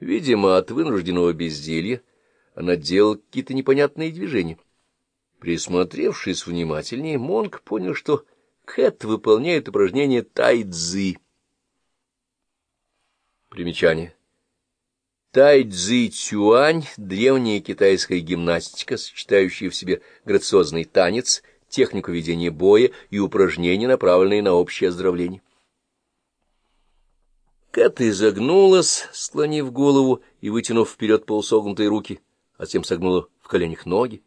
Видимо, от вынужденного безделья она делала какие-то непонятные движения. Присмотревшись внимательнее, Монг понял, что Кэт выполняет упражнение тай-цзы. Примечание. Тай-цзы-цюань — древняя китайская гимнастика, сочетающая в себе грациозный танец, технику ведения боя и упражнения, направленные на общее оздоровление. Кэт изогнулась, склонив голову и вытянув вперед полусогнутые руки, а затем согнула в коленях ноги.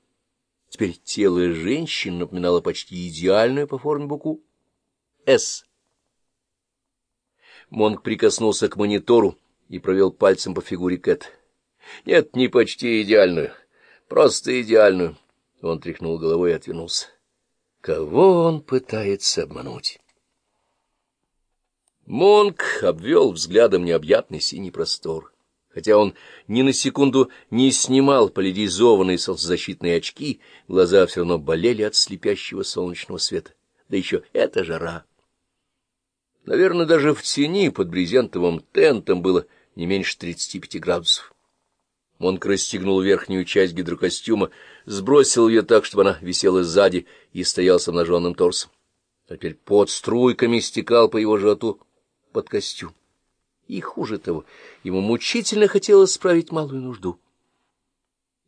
Теперь тело женщины напоминало почти идеальную по форме букву «С». Монг прикоснулся к монитору и провел пальцем по фигуре Кэт. «Нет, не почти идеальную, просто идеальную». Он тряхнул головой и отвернулся. Кого он пытается обмануть? Монк обвел взглядом необъятный синий простор. Хотя он ни на секунду не снимал поляризованные солнцезащитные очки, глаза все равно болели от слепящего солнечного света. Да еще эта жара. Наверное, даже в тени под брезентовым тентом было не меньше 35 градусов. Монк расстегнул верхнюю часть гидрокостюма, сбросил ее так, чтобы она висела сзади, и стоял с обнаженным торсом. А теперь под струйками стекал по его животу под костюм. И хуже того, ему мучительно хотелось справить малую нужду.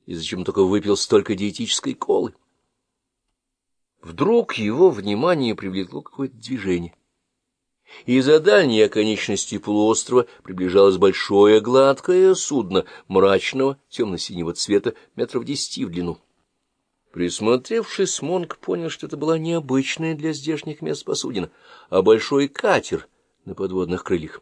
И зачем только выпил столько диетической колы? Вдруг его внимание привлекло какое-то движение. И за дальней оконечности полуострова приближалось большое гладкое судно мрачного темно-синего цвета метров десяти в длину. Присмотревшись, Монк понял, что это была необычная для здешних мест посудина, а большой катер на подводных крыльях.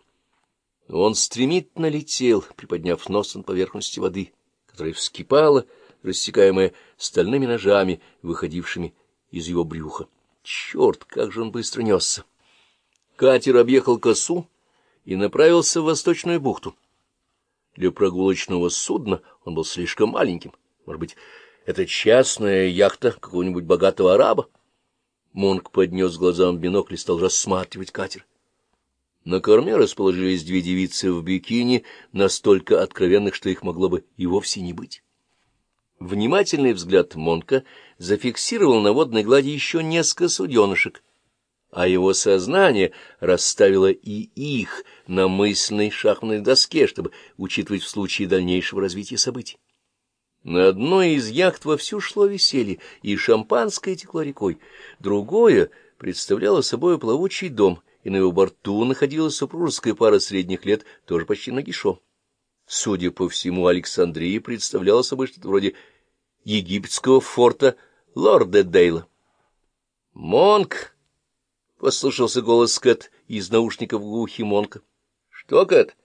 Он стремительно летел, приподняв нос над поверхностью воды, которая вскипала, рассекаемая стальными ножами, выходившими из его брюха. Черт, как же он быстро несся! Катер объехал косу и направился в восточную бухту. Для прогулочного судна он был слишком маленьким. Может быть, это частная яхта какого-нибудь богатого араба? Монк поднес глазам бинокль и стал рассматривать катер. На корме расположились две девицы в бикини, настолько откровенных, что их могло бы и вовсе не быть. Внимательный взгляд Монка зафиксировал на водной глади еще несколько суденышек, а его сознание расставило и их на мысленной шахматной доске, чтобы учитывать в случае дальнейшего развития событий. На одной из яхт вовсю шло веселье, и шампанское текло рекой. Другое представляло собой плавучий дом, и на его борту находилась супружеская пара средних лет, тоже почти нагишом. Судя по всему, Александрия представляла собой что-то вроде египетского форта Лорда Дейла. «Монк!» — послышался голос Кэт из наушников ухе Монка. «Что, Кэт?»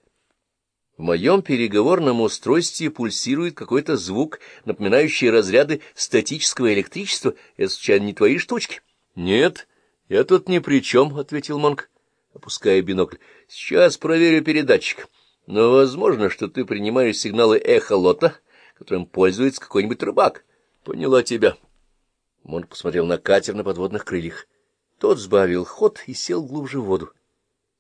В моем переговорном устройстве пульсирует какой-то звук, напоминающий разряды статического электричества. Это, случайно, не твои штучки? — Нет, я тут ни при чем, — ответил Монк, опуская бинокль. — Сейчас проверю передатчик. Но возможно, что ты принимаешь сигналы эхолота, которым пользуется какой-нибудь рыбак. Поняла тебя. Монк посмотрел на катер на подводных крыльях. Тот сбавил ход и сел глубже в воду.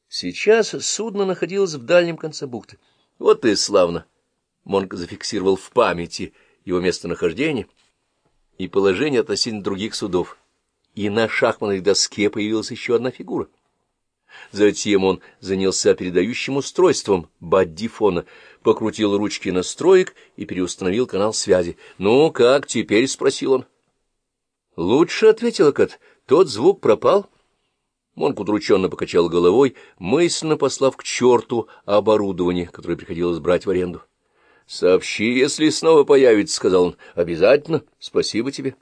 Сейчас судно находилось в дальнем конце бухты. Вот и славно. Монк зафиксировал в памяти его местонахождение и положение относительно других судов. И на шахматной доске появилась еще одна фигура. Затем он занялся передающим устройством баддифона, покрутил ручки настроек и переустановил канал связи. «Ну, как теперь?» — спросил он. «Лучше», — ответила Кат, — «тот звук пропал». Монк удрученно покачал головой, мысленно послав к черту оборудование, которое приходилось брать в аренду. — Сообщи, если снова появится, — сказал он. — Обязательно. Спасибо тебе.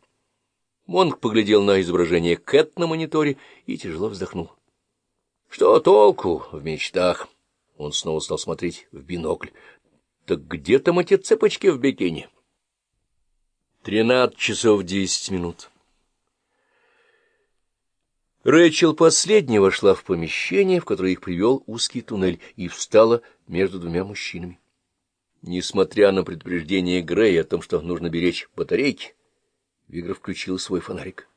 Монк поглядел на изображение Кэт на мониторе и тяжело вздохнул. — Что толку в мечтах? Он снова стал смотреть в бинокль. — Так где там эти цепочки в бикини? Тринадцать часов десять минут. Рэчел последняя вошла в помещение, в которое их привел узкий туннель, и встала между двумя мужчинами. Несмотря на предупреждение Грея о том, что нужно беречь батарейки, Вигра включил свой фонарик.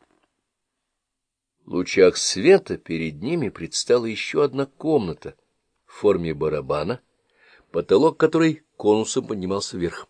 В лучах света перед ними предстала еще одна комната в форме барабана, потолок который конусом поднимался вверх.